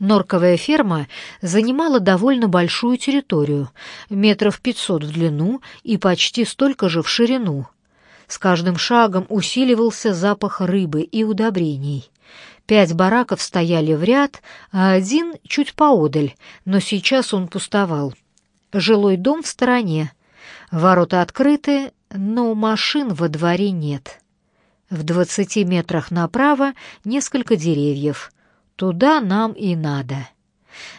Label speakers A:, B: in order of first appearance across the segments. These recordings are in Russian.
A: Норковая ферма занимала довольно большую территорию, метров пятьсот в длину и почти столько же в ширину. С каждым шагом усиливался запах рыбы и удобрений. Пять бараков стояли в ряд, а один чуть поодаль, но сейчас он пустовал. Жилой дом в стороне. Ворота открыты, но машин во дворе нет. В двадцати метрах направо несколько деревьев — Туда нам и надо.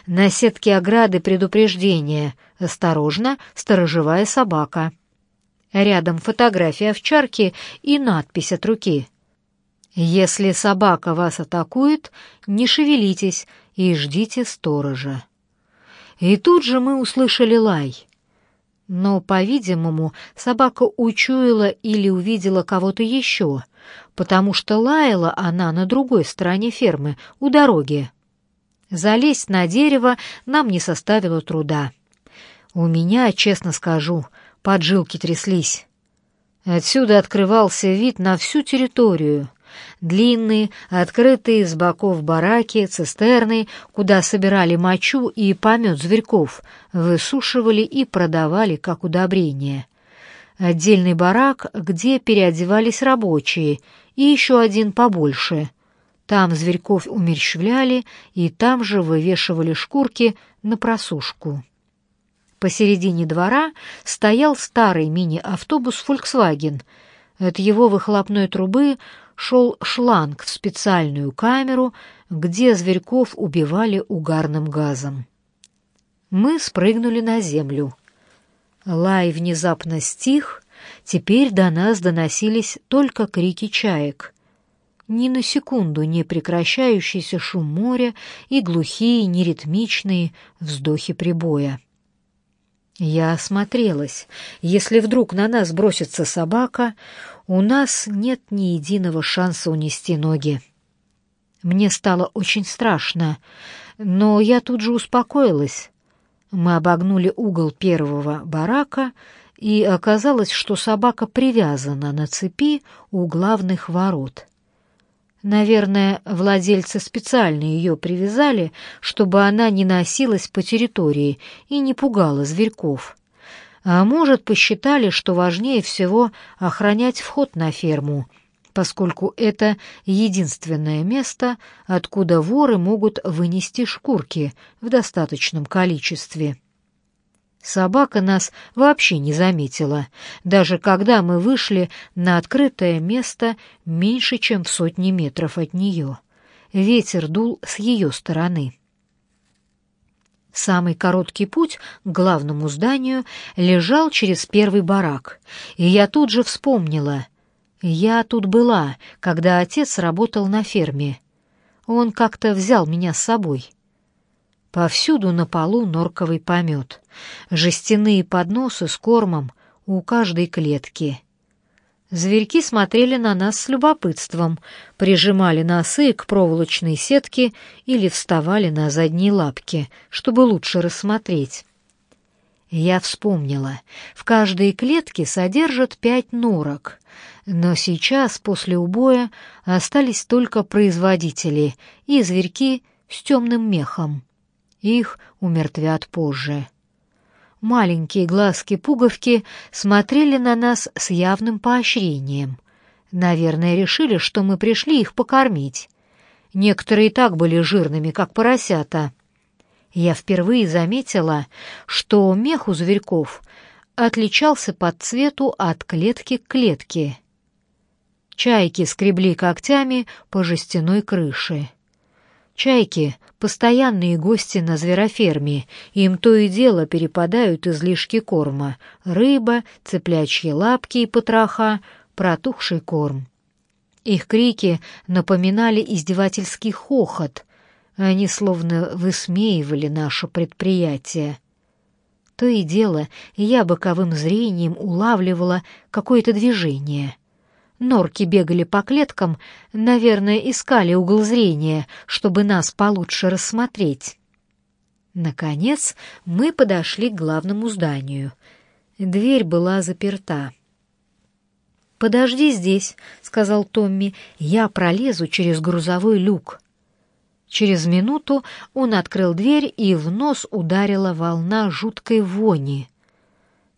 A: На сетке ограды предупреждение. Осторожно, сторожевая собака. Рядом фотография овчарки и надпись от руки. Если собака вас атакует, не шевелитесь и ждите сторожа. И тут же мы услышали лай. Но, по-видимому, собака учуяла или увидела кого-то еще, потому что лаяла она на другой стороне фермы, у дороги. Залезть на дерево нам не составило труда. У меня, честно скажу, поджилки тряслись. Отсюда открывался вид на всю территорию. Длинные, открытые с боков бараки, цистерны, куда собирали мочу и помет зверьков, высушивали и продавали как удобрение. Отдельный барак, где переодевались рабочие, и еще один побольше. Там зверьков умерщвляли и там же вывешивали шкурки на просушку. Посередине двора стоял старый мини-автобус Volkswagen. От его выхлопной трубы шел шланг в специальную камеру, где зверьков убивали угарным газом. Мы спрыгнули на землю. Лай внезапно стих, теперь до нас доносились только крики чаек. Ни на секунду не прекращающийся шум моря и глухие, неритмичные вздохи прибоя. Я осмотрелась. Если вдруг на нас бросится собака, у нас нет ни единого шанса унести ноги. Мне стало очень страшно, но я тут же успокоилась. Мы обогнули угол первого барака, и оказалось, что собака привязана на цепи у главных ворот. Наверное, владельцы специально ее привязали, чтобы она не носилась по территории и не пугала зверьков. А может, посчитали, что важнее всего охранять вход на ферму — поскольку это единственное место, откуда воры могут вынести шкурки в достаточном количестве. Собака нас вообще не заметила, даже когда мы вышли на открытое место меньше, чем в сотни метров от нее. Ветер дул с ее стороны. Самый короткий путь к главному зданию лежал через первый барак, и я тут же вспомнила, я тут была, когда отец работал на ферме. Он как-то взял меня с собой. Повсюду на полу норковый помет, жестяные подносы с кормом у каждой клетки. Зверьки смотрели на нас с любопытством, прижимали носы к проволочной сетке или вставали на задние лапки, чтобы лучше рассмотреть. Я вспомнила, в каждой клетке содержат пять норок, но сейчас, после убоя, остались только производители и зверьки с темным мехом. Их умертвят позже. Маленькие глазки-пуговки смотрели на нас с явным поощрением. Наверное, решили, что мы пришли их покормить. Некоторые и так были жирными, как поросята. Я впервые заметила, что мех у зверьков отличался по цвету от клетки к клетке. Чайки скребли когтями по жестяной крыше. Чайки — постоянные гости на звероферме, им то и дело перепадают излишки корма — рыба, цыплячьи лапки и потроха, протухший корм. Их крики напоминали издевательский хохот. Они словно высмеивали наше предприятие. То и дело я боковым зрением улавливала какое-то движение — Норки бегали по клеткам, наверное, искали угол зрения, чтобы нас получше рассмотреть. Наконец мы подошли к главному зданию. Дверь была заперта. «Подожди здесь», — сказал Томми, — «я пролезу через грузовой люк». Через минуту он открыл дверь, и в нос ударила волна жуткой вони.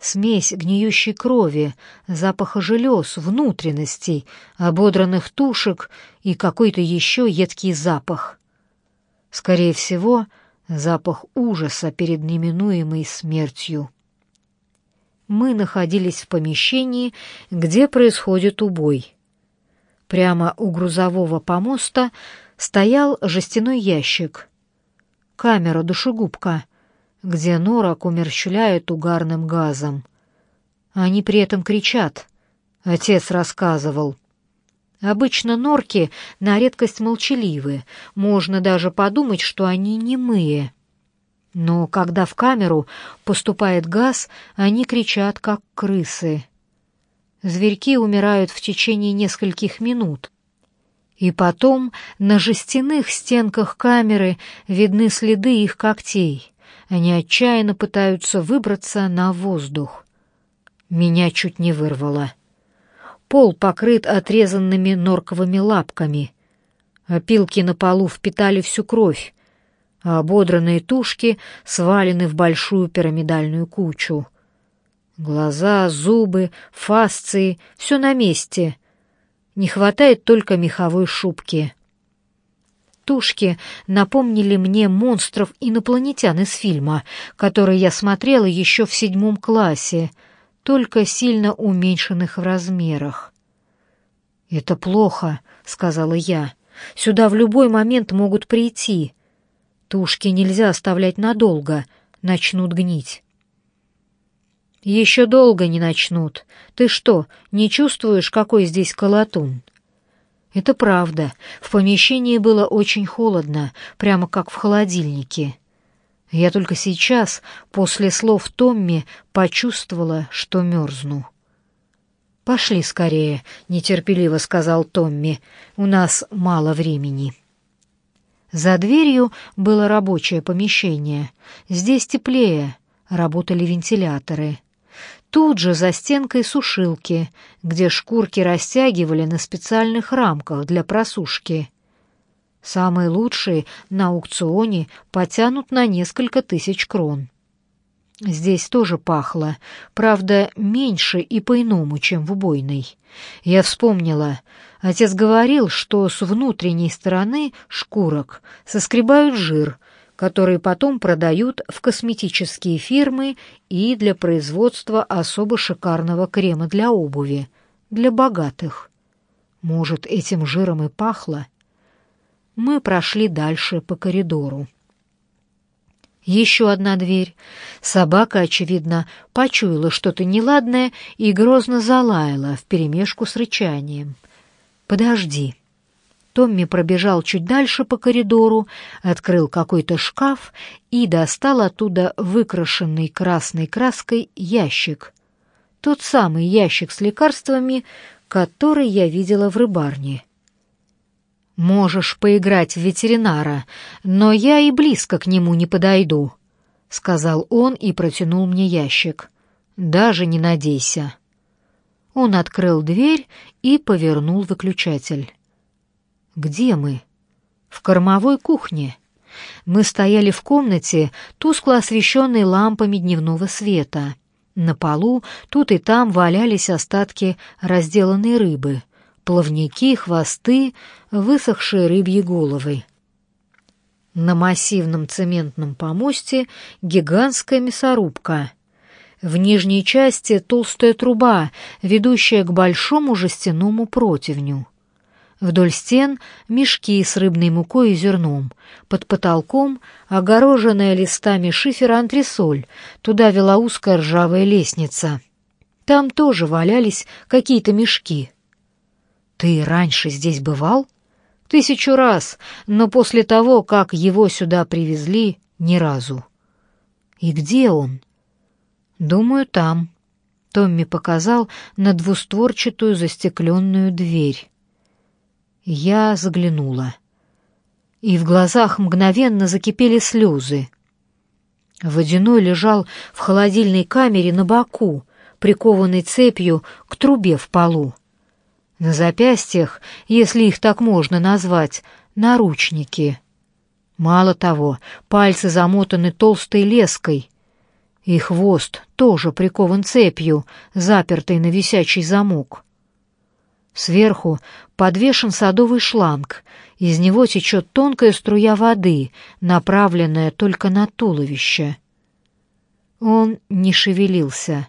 A: Смесь гниющей крови, запаха желез, внутренностей, ободранных тушек и какой-то еще едкий запах. Скорее всего, запах ужаса перед неминуемой смертью. Мы находились в помещении, где происходит убой. Прямо у грузового помоста стоял жестяной ящик. Камера душегубка, где норок умерщвляет угарным газом. Они при этом кричат. Отец рассказывал. Обычно норки на редкость молчаливы, можно даже подумать, что они немые. Но когда в камеру поступает газ, они кричат, как крысы. Зверьки умирают в течение нескольких минут. И потом на жестяных стенках камеры видны следы их когтей. Они отчаянно пытаются выбраться на воздух. Меня чуть не вырвало. Пол покрыт отрезанными норковыми лапками. Опилки на полу впитали всю кровь, а ободранные тушки свалены в большую пирамидальную кучу. Глаза, зубы, фасции — все на месте. Не хватает только меховой шубки. Тушки напомнили мне монстров инопланетян из фильма, который я смотрела еще в седьмом классе, только сильно уменьшенных в размерах. «Это плохо», — сказала я. «Сюда в любой момент могут прийти. Тушки нельзя оставлять надолго, начнут гнить». «Еще долго не начнут. Ты что, не чувствуешь, какой здесь колотун?» Это правда. В помещении было очень холодно, прямо как в холодильнике. Я только сейчас, после слов Томми, почувствовала, что мерзну. «Пошли скорее», — нетерпеливо сказал Томми. «У нас мало времени». За дверью было рабочее помещение. Здесь теплее, работали вентиляторы. Тут же за стенкой сушилки, где шкурки растягивали на специальных рамках для просушки. Самые лучшие на аукционе потянут на несколько тысяч крон. Здесь тоже пахло, правда, меньше и по-иному, чем в убойной. Я вспомнила. Отец говорил, что с внутренней стороны шкурок соскребают жир, который потом продают в косметические фирмы и для производства особо шикарного крема для обуви, для богатых. Может, этим жиром и пахло? Мы прошли дальше по коридору. Еще одна дверь. Собака, очевидно, почуяла что-то неладное и грозно залаяла вперемешку с рычанием. «Подожди». Томми пробежал чуть дальше по коридору, открыл какой-то шкаф и достал оттуда выкрашенный красной краской ящик. Тот самый ящик с лекарствами, который я видела в рыбарне. «Можешь поиграть в ветеринара, но я и близко к нему не подойду», — сказал он и протянул мне ящик. «Даже не надейся». Он открыл дверь и повернул выключатель. «Где мы?» «В кормовой кухне». Мы стояли в комнате, тускло освещенной лампами дневного света. На полу тут и там валялись остатки разделанной рыбы — плавники, хвосты, высохшие рыбьи головы. На массивном цементном помосте гигантская мясорубка. В нижней части толстая труба, ведущая к большому жестяному противню. Вдоль стен мешки с рыбной мукой и зерном. Под потолком огороженная листами шифера антресоль. Туда вела узкая ржавая лестница. Там тоже валялись какие-то мешки. «Ты раньше здесь бывал?» «Тысячу раз, но после того, как его сюда привезли, ни разу». «И где он?» «Думаю, там». Томми показал на двустворчатую застекленную дверь. Я заглянула. И в глазах мгновенно закипели слезы. Водяной лежал в холодильной камере на боку, прикованный цепью к трубе в полу. На запястьях, если их так можно назвать, наручники. Мало того, пальцы замотаны толстой леской, и хвост тоже прикован цепью, запертой на висячий замок. Сверху подвешен садовый шланг, из него течет тонкая струя воды, направленная только на туловище. Он не шевелился.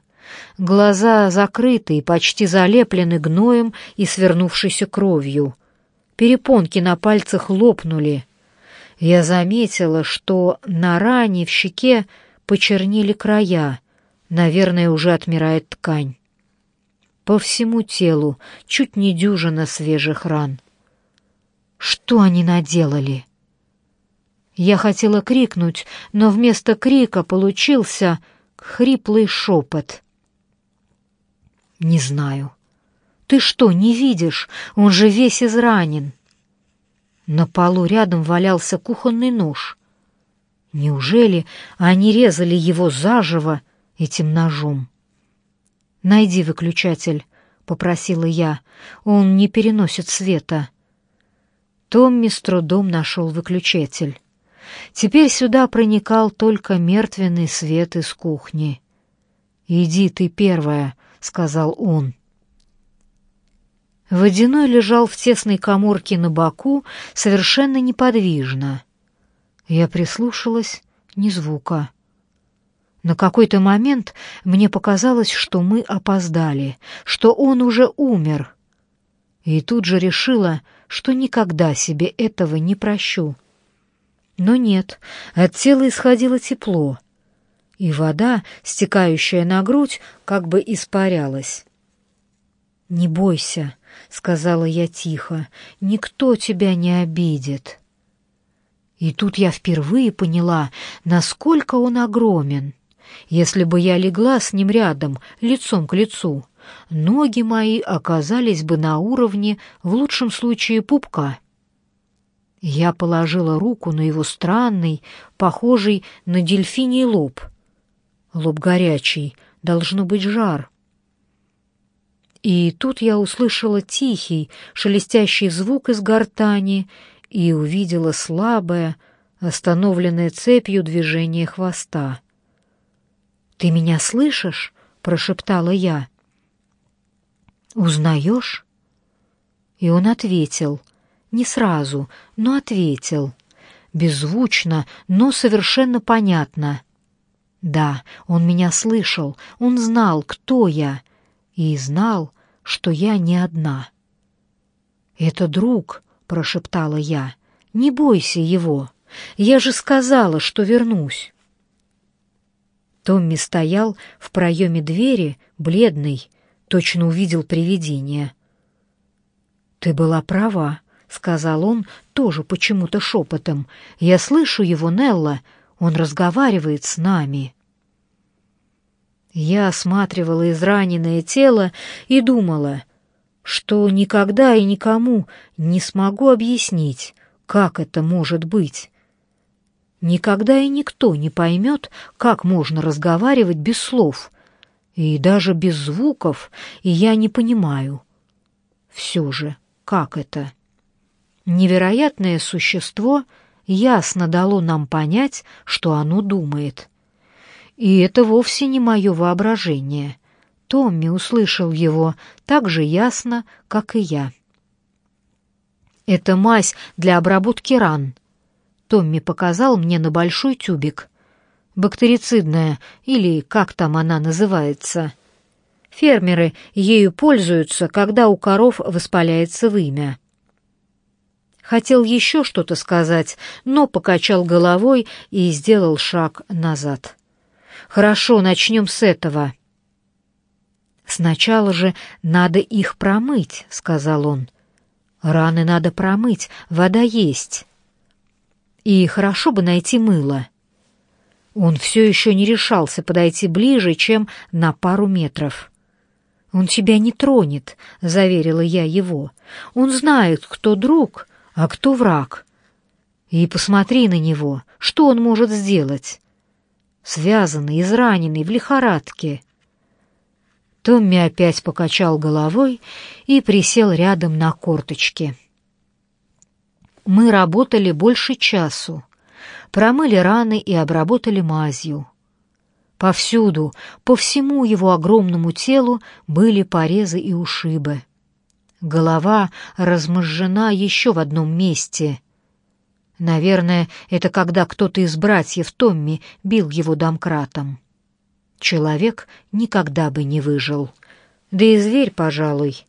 A: Глаза закрыты и почти залеплены гноем и свернувшейся кровью. Перепонки на пальцах лопнули. Я заметила, что на ране в щеке почернели края, наверное, уже отмирает ткань. По всему телу чуть не дюжина свежих ран. Что они наделали? Я хотела крикнуть, но вместо крика получился хриплый шепот. «Не знаю. Ты что, не видишь? Он же весь изранен». На полу рядом валялся кухонный нож. Неужели они резали его заживо этим ножом? «Найди выключатель», — попросила я. «Он не переносит света». Томми с трудом нашел выключатель. Теперь сюда проникал только мертвенный свет из кухни. «Иди ты первая», — сказал он. Водяной лежал в тесной коморке на боку, совершенно неподвижно. Я прислушалась, ни звука. На какой-то момент мне показалось, что мы опоздали, что он уже умер. И тут же решила, что никогда себе этого не прощу. Но нет, от тела исходило тепло, и вода, стекающая на грудь, как бы испарялась. «Не бойся», — сказала я тихо, — «никто тебя не обидит». И тут я впервые поняла, насколько он огромен. Если бы я легла с ним рядом, лицом к лицу, ноги мои оказались бы на уровне, в лучшем случае, пупка. Я положила руку на его странный, похожий на дельфиний лоб. Лоб горячий, должно быть жар. И тут я услышала тихий, шелестящий звук из гортани и увидела слабое, остановленное цепью движение хвоста. «Ты меня слышишь?» — прошептала я. «Узнаешь?» И он ответил — не сразу, но ответил. Беззвучно, но совершенно понятно. Да, он меня слышал, он знал, кто я, и знал, что я не одна. «Это друг», — прошептала я, — «не бойся его. Я же сказала, что вернусь». Томми стоял в проеме двери, бледный, точно увидел привидение. «Ты была права», — сказал он тоже почему-то шепотом. «Я слышу его, Нелла. Он разговаривает с нами». Я осматривала израненное тело и думала, что никогда и никому не смогу объяснить, как это может быть. Никогда и никто не поймет, как можно разговаривать без слов, и даже без звуков, и я не понимаю. Все же, как это? Невероятное существо ясно дало нам понять, что оно думает. И это вовсе не мое воображение. Томми услышал его так же ясно, как и я. «Это мазь для обработки ран», — Томми показал мне на большой тюбик. «Бактерицидная, или как там она называется». Фермеры ею пользуются, когда у коров воспаляется вымя. Хотел еще что-то сказать, но покачал головой и сделал шаг назад. «Хорошо, начнем с этого». «Сначала же надо их промыть», — сказал он. «Раны надо промыть, вода есть. И хорошо бы найти мыло». Он все еще не решался подойти ближе, чем на пару метров. «Он тебя не тронет», — заверила я его. «Он знает, кто друг, а кто враг? И посмотри на него, что он может сделать? Связанный, израненный, в лихорадке. Томми опять покачал головой и присел рядом на корточки. Мы работали больше часу. промыли раны и обработали мазью. Повсюду, по всему его огромному телу были порезы и ушибы. Голова размозжена еще в одном месте. Наверное, это когда кто-то из братьев Томми бил его домкратом. Человек никогда бы не выжил. Да и зверь, пожалуй.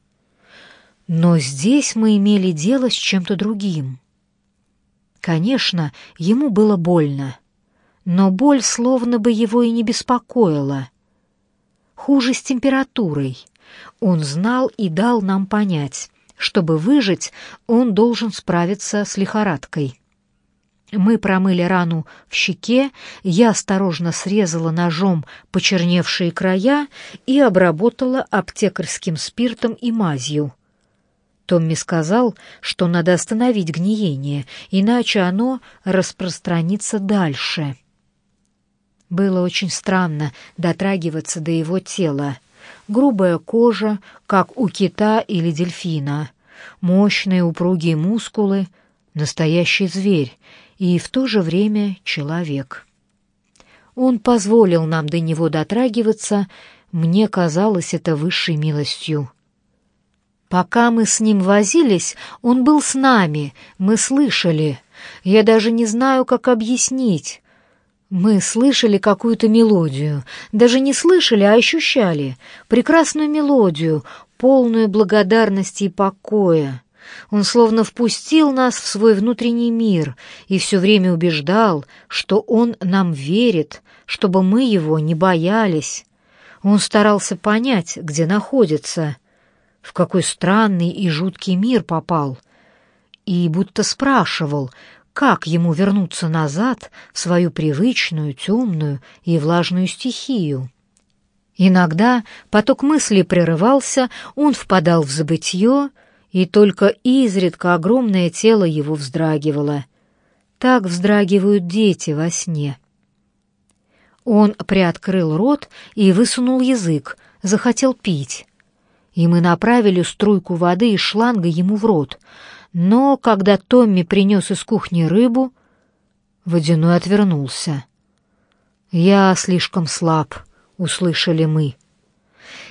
A: Но здесь мы имели дело с чем-то другим. Конечно, ему было больно, но боль словно бы его и не беспокоила. Хуже с температурой. Он знал и дал нам понять, чтобы выжить, он должен справиться с лихорадкой. Мы промыли рану в щеке, я осторожно срезала ножом почерневшие края и обработала аптекарским спиртом и мазью. Томми сказал, что надо остановить гниение, иначе оно распространится дальше. Было очень странно дотрагиваться до его тела. Грубая кожа, как у кита или дельфина, мощные упругие мускулы, настоящий зверь и в то же время человек. Он позволил нам до него дотрагиваться, мне казалось это высшей милостью. Пока мы с ним возились, он был с нами, мы слышали. Я даже не знаю, как объяснить. Мы слышали какую-то мелодию, даже не слышали, а ощущали. Прекрасную мелодию, полную благодарности и покоя. Он словно впустил нас в свой внутренний мир и все время убеждал, что он нам верит, чтобы мы его не боялись. Он старался понять, где находится — в какой странный и жуткий мир попал, и будто спрашивал, как ему вернуться назад в свою привычную, темную и влажную стихию. Иногда поток мыслей прерывался, он впадал в забытье, и только изредка огромное тело его вздрагивало. Так вздрагивают дети во сне. Он приоткрыл рот и высунул язык, захотел пить и мы направили струйку воды из шланга ему в рот. Но когда Томми принес из кухни рыбу, водяной отвернулся. «Я слишком слаб», — услышали мы.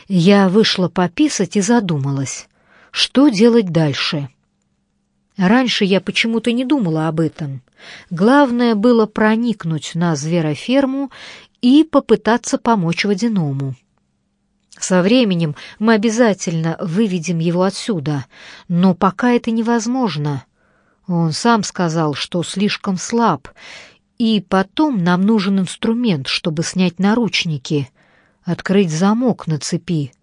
A: Я вышла пописать и задумалась, что делать дальше. Раньше я почему-то не думала об этом. Главное было проникнуть на звероферму и попытаться помочь водяному. Со временем мы обязательно выведем его отсюда, но пока это невозможно. Он сам сказал, что слишком слаб, и потом нам нужен инструмент, чтобы снять наручники, открыть замок на цепи.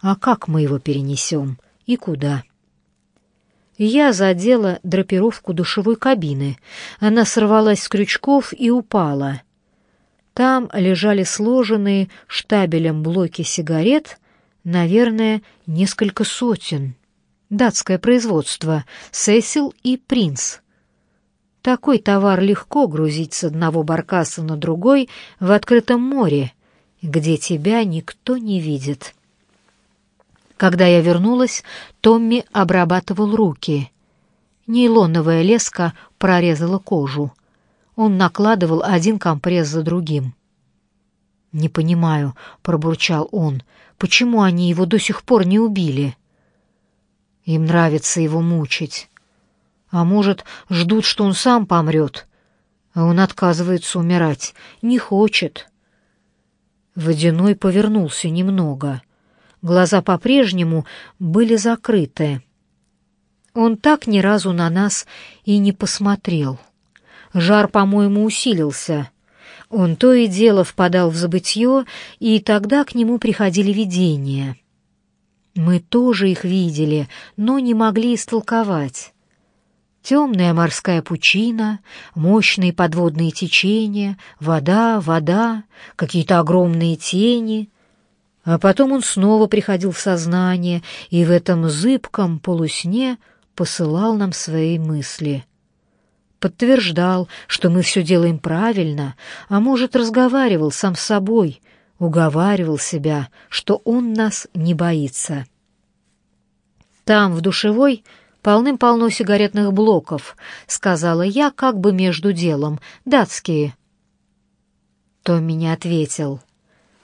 A: А как мы его перенесем и куда? Я задела драпировку душевой кабины. Она сорвалась с крючков и упала — там лежали сложенные штабелем блоки сигарет, наверное, несколько сотен. Датское производство, Сесил и Принц. Такой товар легко грузить с одного баркаса на другой в открытом море, где тебя никто не видит. Когда я вернулась, Томми обрабатывал руки. Нейлоновая леска прорезала кожу. Он накладывал один компресс за другим. «Не понимаю», — пробурчал он, — «почему они его до сих пор не убили?» «Им нравится его мучить. А может, ждут, что он сам помрет?» А он отказывается умирать, не хочет. Водяной повернулся немного. Глаза по-прежнему были закрыты. Он так ни разу на нас и не посмотрел. Жар, по-моему, усилился. Он то и дело впадал в забытье, и тогда к нему приходили видения. Мы тоже их видели, но не могли истолковать. Темная морская пучина, мощные подводные течения, вода, вода, какие-то огромные тени. А потом он снова приходил в сознание и в этом зыбком полусне посылал нам свои мысли — подтверждал, что мы все делаем правильно, а может, разговаривал сам с собой, уговаривал себя, что он нас не боится. Там, в душевой, Полным-полно сигаретных блоков, сказала я как бы между делом. Датские. Томми не ответил.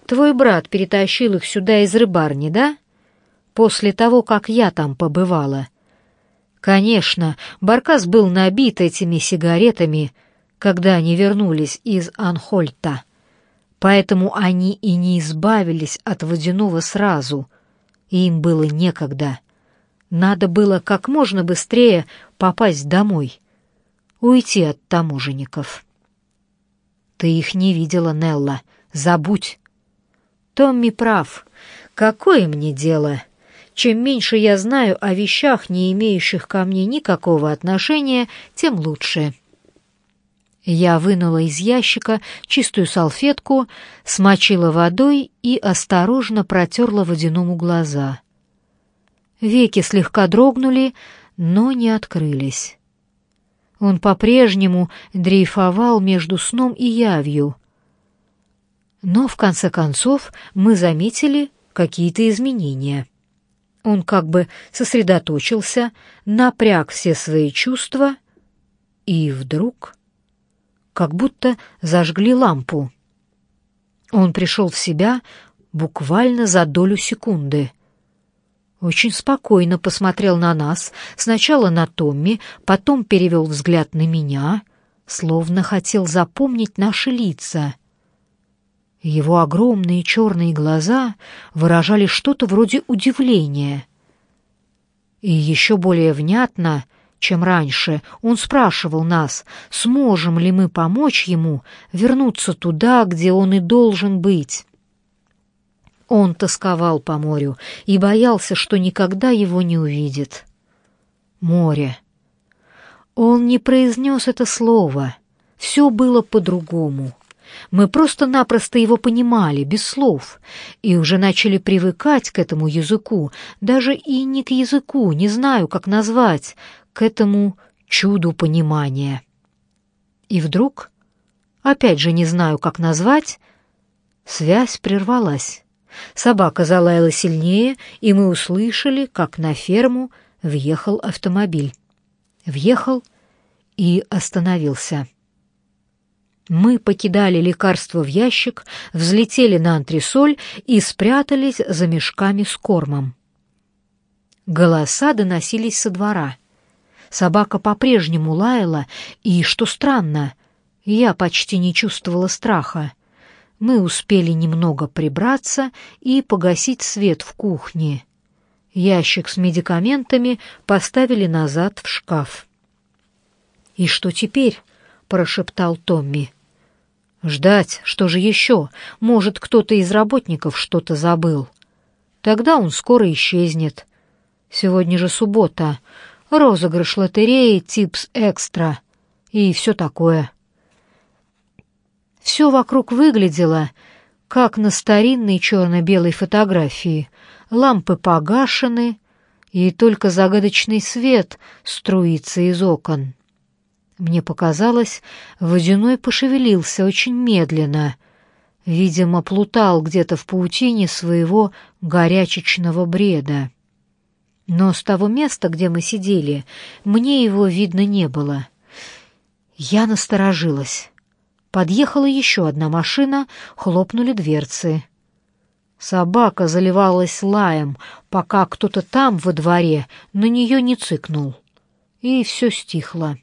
A: Твой брат перетащил их сюда из рыбарни, да? После того, как я там побывала. Конечно, Баркас был набит этими сигаретами, когда они вернулись из Анхольта. Поэтому они и не избавились от водяного сразу, им было некогда. Надо было как можно быстрее попасть домой, уйти от таможенников. Ты их не видела, Нелла, забудь. Томми прав. Какое мне дело? Чем меньше я знаю о вещах, не имеющих ко мне никакого отношения, тем лучше. Я вынула из ящика чистую салфетку, смочила водой и осторожно протерла водяному глаза. Веки слегка дрогнули, но не открылись. Он по-прежнему дрейфовал между сном и явью. Но, в конце концов, мы заметили какие-то изменения. Он как бы сосредоточился, напряг все свои чувства, и вдруг как будто зажгли лампу. Он пришел в себя буквально за долю секунды. Очень спокойно посмотрел на нас, сначала на Томми, потом перевел взгляд на меня, словно хотел запомнить наши лица. Его огромные черные глаза выражали что-то вроде удивления. И еще более внятно — чем раньше, он спрашивал нас, сможем ли мы помочь ему вернуться туда, где он и должен быть. Он тосковал по морю и боялся, что никогда его не увидит. Море. Он не произнес это слово. Все было по-другому. Мы просто-напросто его понимали, без слов, и уже начали привыкать к этому языку, даже и не к языку, не знаю, как назвать, к этому чуду понимания. И вдруг, опять же не знаю, как назвать, связь прервалась. Собака залаяла сильнее, и мы услышали, как на ферму въехал автомобиль. Въехал и остановился. Мы покидали лекарство в ящик, взлетели на антресоль и спрятались за мешками с кормом. Голоса доносились со двора — Собака по-прежнему лаяла, и, что странно, я почти не чувствовала страха. Мы успели немного прибраться и погасить свет в кухне. Ящик с медикаментами поставили назад в шкаф. «И что теперь?» — прошептал Томми. «Ждать, что же еще? Может, кто-то из работников что-то забыл. Тогда он скоро исчезнет. Сегодня же суббота розыгрыш лотереи «Типс Экстра» и все такое. Все вокруг выглядело, как на старинной черно-белой фотографии. Лампы погашены, и только загадочный свет струится из окон. Мне показалось, водяной пошевелился очень медленно, видимо, плутал где-то в паутине своего горячечного бреда. Но с того места, где мы сидели, мне его видно не было. Я насторожилась. Подъехала еще одна машина, хлопнули дверцы. Собака заливалась лаем, пока кто-то там во дворе на нее не цыкнул. И все стихло.